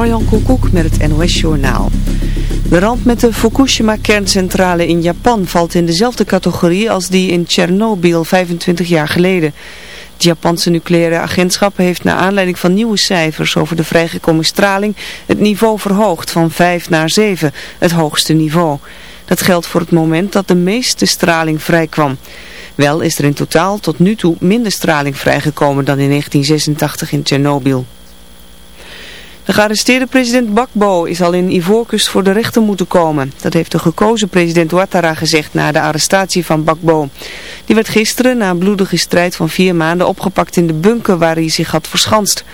Marjan Koekoek met het NOS Journaal. De ramp met de Fukushima-kerncentrale in Japan valt in dezelfde categorie als die in Tsjernobyl 25 jaar geleden. Het Japanse nucleaire agentschap heeft naar aanleiding van nieuwe cijfers over de vrijgekomen straling het niveau verhoogd van 5 naar 7, het hoogste niveau. Dat geldt voor het moment dat de meeste straling vrijkwam. Wel is er in totaal tot nu toe minder straling vrijgekomen dan in 1986 in Tsjernobyl. De gearresteerde president Bakbo is al in Ivoorkust voor de rechter moeten komen. Dat heeft de gekozen president Ouattara gezegd na de arrestatie van Bakbo. Die werd gisteren na een bloedige strijd van vier maanden opgepakt in de bunker waar hij zich had verschanst.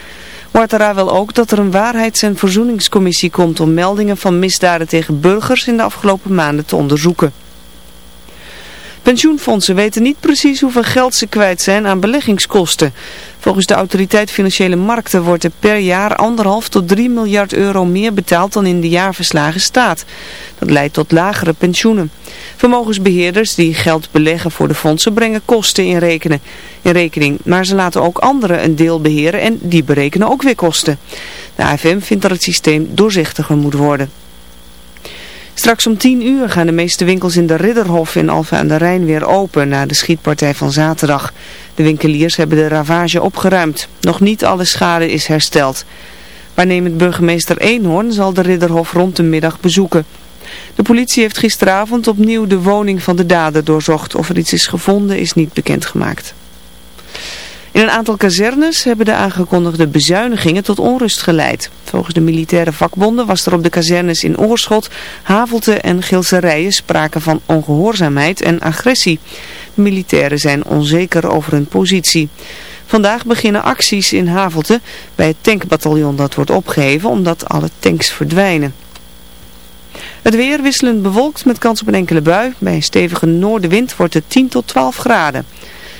Ouattara wil ook dat er een waarheids- en verzoeningscommissie komt om meldingen van misdaden tegen burgers in de afgelopen maanden te onderzoeken. Pensioenfondsen weten niet precies hoeveel geld ze kwijt zijn aan beleggingskosten. Volgens de autoriteit Financiële Markten wordt er per jaar anderhalf tot 3 miljard euro meer betaald dan in de jaarverslagen staat. Dat leidt tot lagere pensioenen. Vermogensbeheerders die geld beleggen voor de fondsen brengen kosten in, in rekening. Maar ze laten ook anderen een deel beheren en die berekenen ook weer kosten. De AFM vindt dat het systeem doorzichtiger moet worden. Straks om 10 uur gaan de meeste winkels in de Ridderhof in Alphen aan de Rijn weer open na de schietpartij van zaterdag. De winkeliers hebben de ravage opgeruimd. Nog niet alle schade is hersteld. Waarnemend burgemeester Eenhoorn zal de Ridderhof rond de middag bezoeken. De politie heeft gisteravond opnieuw de woning van de dader doorzocht. Of er iets is gevonden is niet bekendgemaakt. In een aantal kazernes hebben de aangekondigde bezuinigingen tot onrust geleid. Volgens de militaire vakbonden was er op de kazernes in Oorschot, Havelte en Gilserijen sprake van ongehoorzaamheid en agressie. De militairen zijn onzeker over hun positie. Vandaag beginnen acties in Havelte bij het tankbataljon dat wordt opgeheven omdat alle tanks verdwijnen. Het weer wisselend bewolkt met kans op een enkele bui. Bij een stevige noordenwind wordt het 10 tot 12 graden.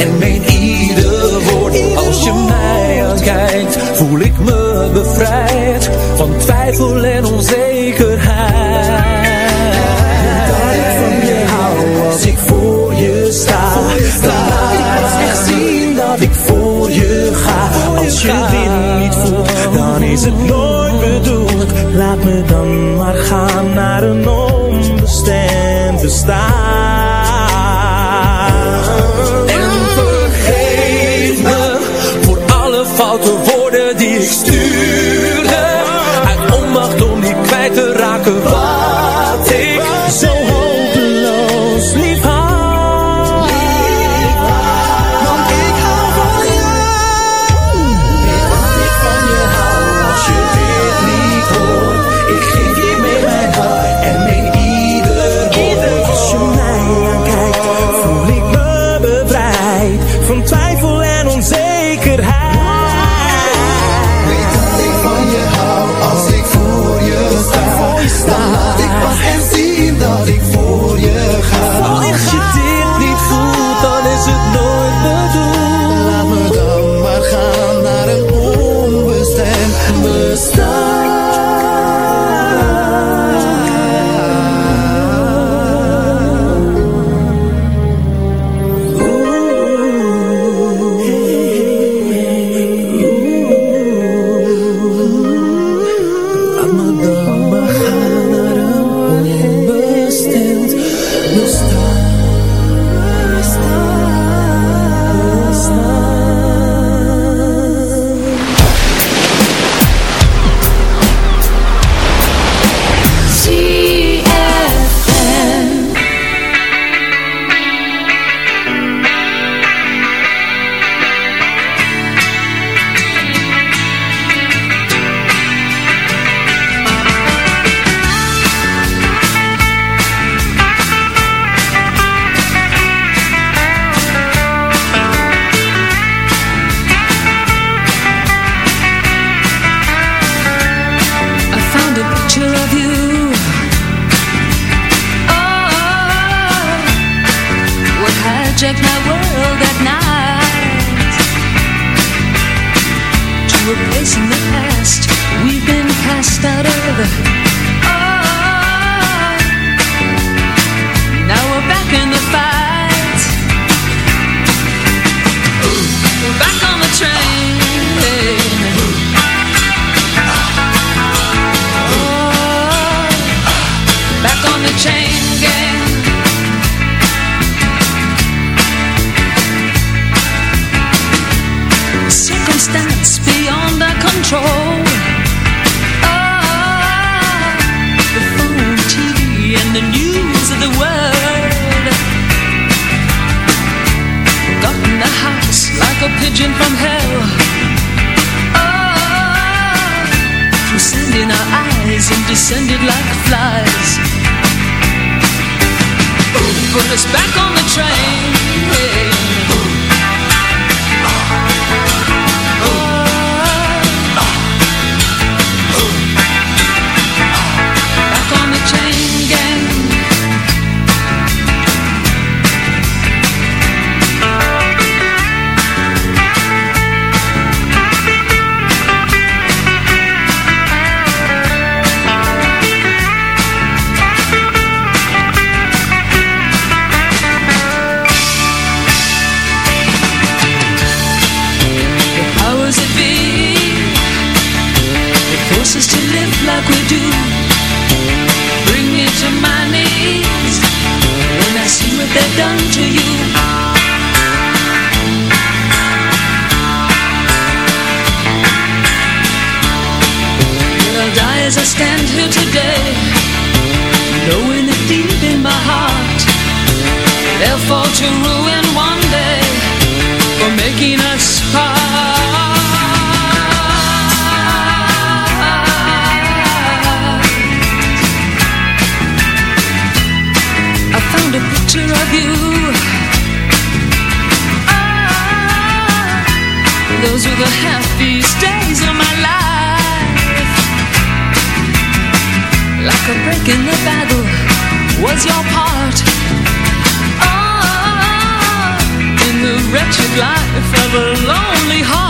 en meen ieder woord. Als je mij aankijkt, voel ik me bevrijd van twijfel en onzeker. the happiest days of my life. Like a break in the battle was your part. Oh, in the wretched life of a lonely heart.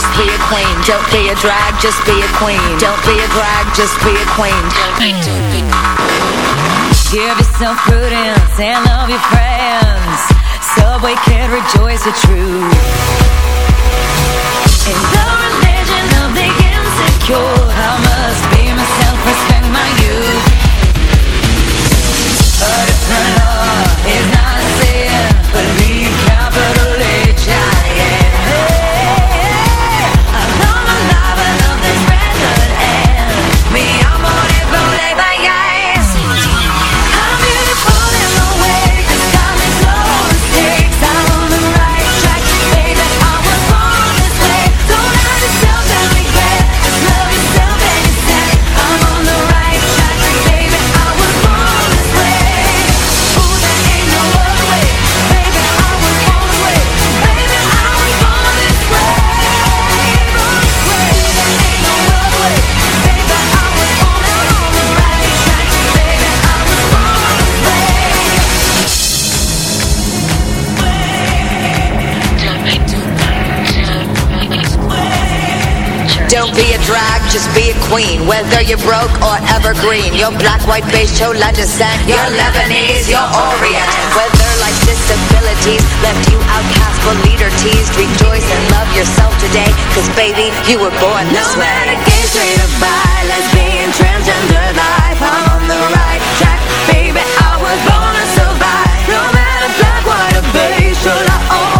just be a queen. Don't be a drag, just be a queen. Don't be a drag, just be a queen. Give yourself prudence and love your friends. Subway can rejoice the truth. In the religion of the insecure, I must be myself, respect my youth. But if my love drag, just be a queen. Whether you're broke or evergreen, you're black, white, beige, chola descent. You're Lebanese, you're Orient. Whether life's disabilities left you outcast but leader teased, rejoice and love yourself today. Cause baby, you were born this No way. matter gay, straight or bi, lesbian, transgender life, I'm on the right track, baby. I was born to survive. No matter black, white, or beige, chola or